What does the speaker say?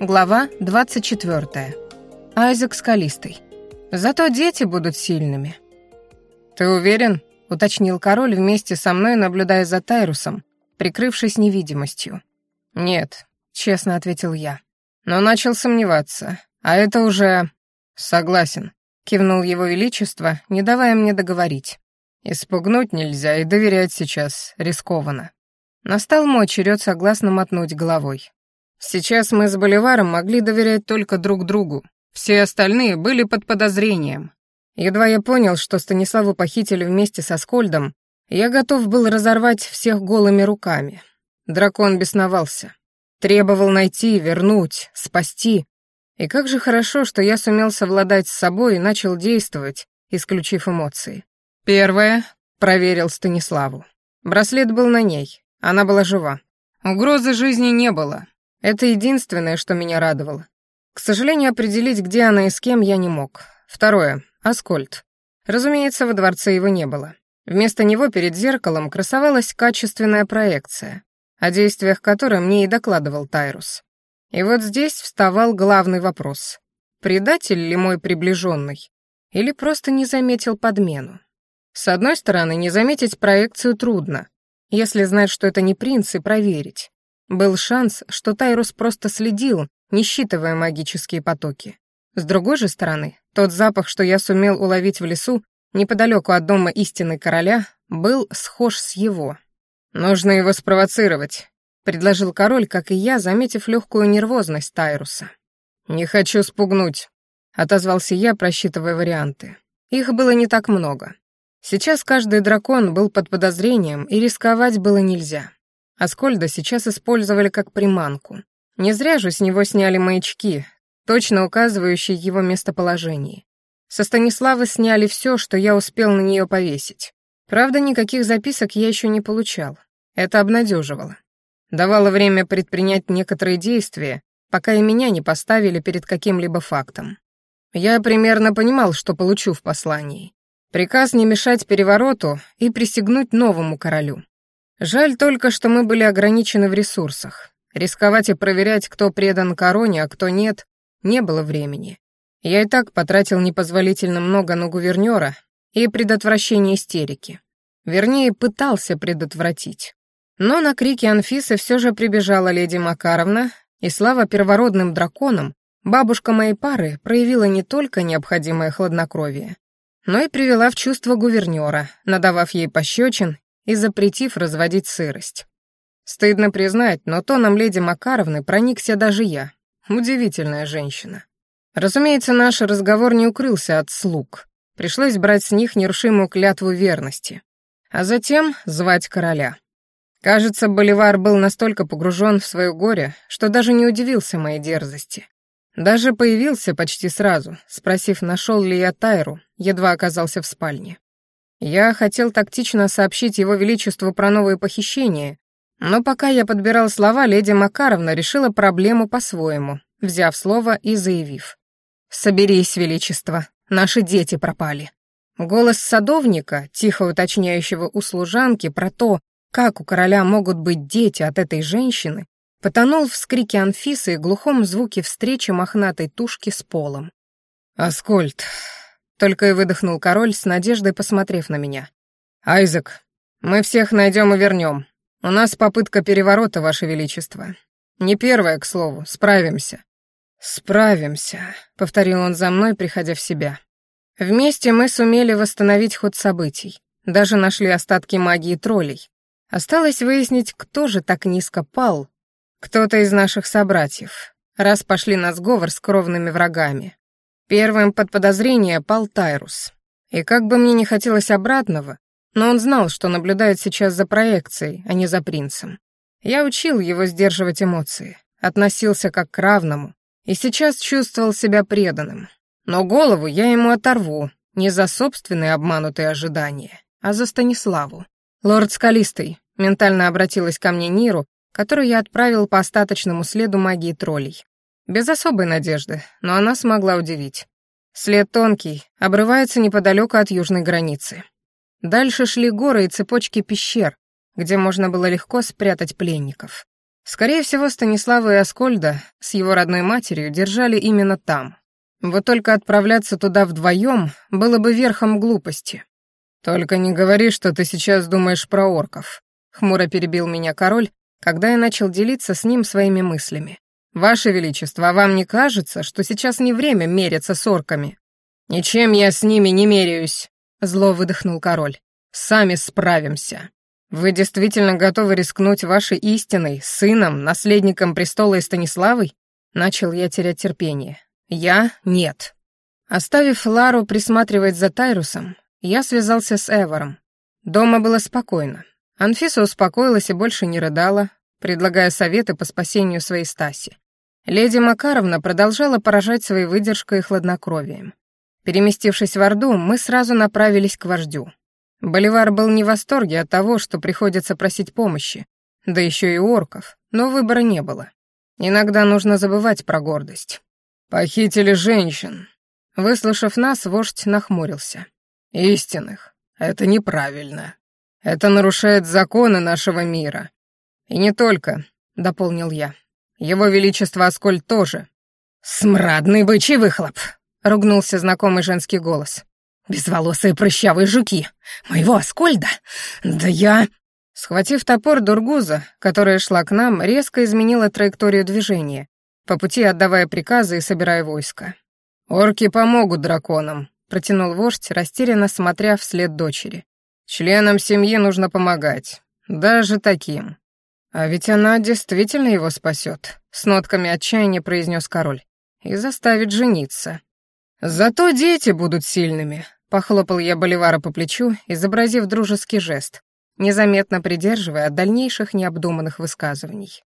Глава 24. Айзек Скалистый. Зато дети будут сильными. «Ты уверен?» — уточнил король вместе со мной, наблюдая за Тайрусом, прикрывшись невидимостью. «Нет», — честно ответил я. «Но начал сомневаться. А это уже...» «Согласен», — кивнул его величество, не давая мне договорить. «Испугнуть нельзя и доверять сейчас рискованно». Настал мой черед согласно мотнуть головой. Сейчас мы с Боливаром могли доверять только друг другу. Все остальные были под подозрением. Едва я понял, что Станиславу похитили вместе со Скольдом, я готов был разорвать всех голыми руками. Дракон бесновался. Требовал найти, вернуть, спасти. И как же хорошо, что я сумел совладать с собой и начал действовать, исключив эмоции. Первое — проверил Станиславу. Браслет был на ней, она была жива. Угрозы жизни не было, это единственное, что меня радовало. К сожалению, определить, где она и с кем, я не мог. Второе. Аскольд. Разумеется, во дворце его не было. Вместо него перед зеркалом красовалась качественная проекция, о действиях которой мне и докладывал Тайрус. И вот здесь вставал главный вопрос. Предатель ли мой приближенный? Или просто не заметил подмену? С одной стороны, не заметить проекцию трудно, если знать, что это не принц, и проверить. Был шанс, что Тайрус просто следил, не считывая магические потоки. С другой же стороны, тот запах, что я сумел уловить в лесу, неподалеку от дома истины короля, был схож с его. «Нужно его спровоцировать», — предложил король, как и я, заметив легкую нервозность Тайруса. «Не хочу спугнуть», — отозвался я, просчитывая варианты. Их было не так много. Сейчас каждый дракон был под подозрением, и рисковать было нельзя. Аскольда сейчас использовали как приманку. Не зря же с него сняли маячки, точно указывающие его местоположение. Со Станиславы сняли все, что я успел на нее повесить. Правда, никаких записок я еще не получал. Это обнадеживало. Давало время предпринять некоторые действия, пока и меня не поставили перед каким-либо фактом. Я примерно понимал, что получу в послании. Приказ не мешать перевороту и присягнуть новому королю. Жаль только, что мы были ограничены в ресурсах. Рисковать и проверять, кто предан короне, а кто нет, не было времени. Я и так потратил непозволительно много на гувернера и предотвращение истерики. Вернее, пытался предотвратить. Но на крики Анфисы все же прибежала леди Макаровна, и слава первородным драконам, бабушка моей пары проявила не только необходимое хладнокровие, но и привела в чувство гувернера, надавав ей пощечин и запретив разводить сырость. Стыдно признать, но тоном леди Макаровны проникся даже я. Удивительная женщина. Разумеется, наш разговор не укрылся от слуг. Пришлось брать с них нерушимую клятву верности. А затем звать короля. Кажется, Боливар был настолько погружен в свое горе, что даже не удивился моей дерзости. Даже появился почти сразу, спросив, нашел ли я Тайру, едва оказался в спальне. Я хотел тактично сообщить его величеству про новые похищения, но пока я подбирал слова, леди Макаровна решила проблему по-своему, взяв слово и заявив. «Соберись, величество, наши дети пропали». Голос садовника, тихо уточняющего у служанки про то, как у короля могут быть дети от этой женщины, потонул в скрике Анфисы и глухом звуке встречи мохнатой тушки с полом. «Аскольд, только и выдохнул король с надеждой, посмотрев на меня. «Айзек, мы всех найдем и вернем. У нас попытка переворота, Ваше Величество. Не первая, к слову, справимся». «Справимся», — повторил он за мной, приходя в себя. Вместе мы сумели восстановить ход событий, даже нашли остатки магии троллей. Осталось выяснить, кто же так низко пал. Кто-то из наших собратьев, раз пошли на сговор с кровными врагами. Первым под подозрение пал Тайрус. И как бы мне не хотелось обратного, но он знал, что наблюдает сейчас за проекцией, а не за принцем. Я учил его сдерживать эмоции, относился как к равному, и сейчас чувствовал себя преданным. Но голову я ему оторву, не за собственные обманутые ожидания, а за Станиславу. «Лорд Скалистый», — ментально обратилась ко мне Ниру, которую я отправил по остаточному следу магии троллей. Без особой надежды, но она смогла удивить. След тонкий, обрывается неподалеку от южной границы. Дальше шли горы и цепочки пещер, где можно было легко спрятать пленников. Скорее всего, Станислава и Аскольда с его родной матерью держали именно там. Вот только отправляться туда вдвоем было бы верхом глупости. «Только не говори, что ты сейчас думаешь про орков», — хмуро перебил меня король, когда я начал делиться с ним своими мыслями. «Ваше Величество, а вам не кажется, что сейчас не время мериться с орками?» «Ничем я с ними не меряюсь», — зло выдохнул король. «Сами справимся». «Вы действительно готовы рискнуть вашей истиной, сыном, наследником престола и Станиславой?» Начал я терять терпение. «Я — нет». Оставив Лару присматривать за Тайрусом, я связался с Эвором. Дома было спокойно. Анфиса успокоилась и больше не рыдала, предлагая советы по спасению своей Стаси. Леди Макаровна продолжала поражать своей выдержкой и хладнокровием. Переместившись в Орду, мы сразу направились к вождю. Боливар был не в восторге от того, что приходится просить помощи, да еще и орков, но выбора не было. Иногда нужно забывать про гордость. «Похитили женщин». Выслушав нас, вождь нахмурился. «Истинных. Это неправильно. Это нарушает законы нашего мира. И не только», — дополнил я. «Его Величество Аскольд тоже». «Смрадный бычий выхлоп», — ругнулся знакомый женский голос. Безволосые прыщавые жуки. Моего Аскольда? Да я...» Схватив топор Дургуза, которая шла к нам, резко изменила траекторию движения, по пути отдавая приказы и собирая войско. «Орки помогут драконам», — протянул вождь, растерянно смотря вслед дочери. «Членам семьи нужно помогать, даже таким». «А ведь она действительно его спасет», — с нотками отчаяния произнес король, «и заставит жениться». «Зато дети будут сильными», Похлопал я Боливара по плечу, изобразив дружеский жест, незаметно придерживая от дальнейших необдуманных высказываний.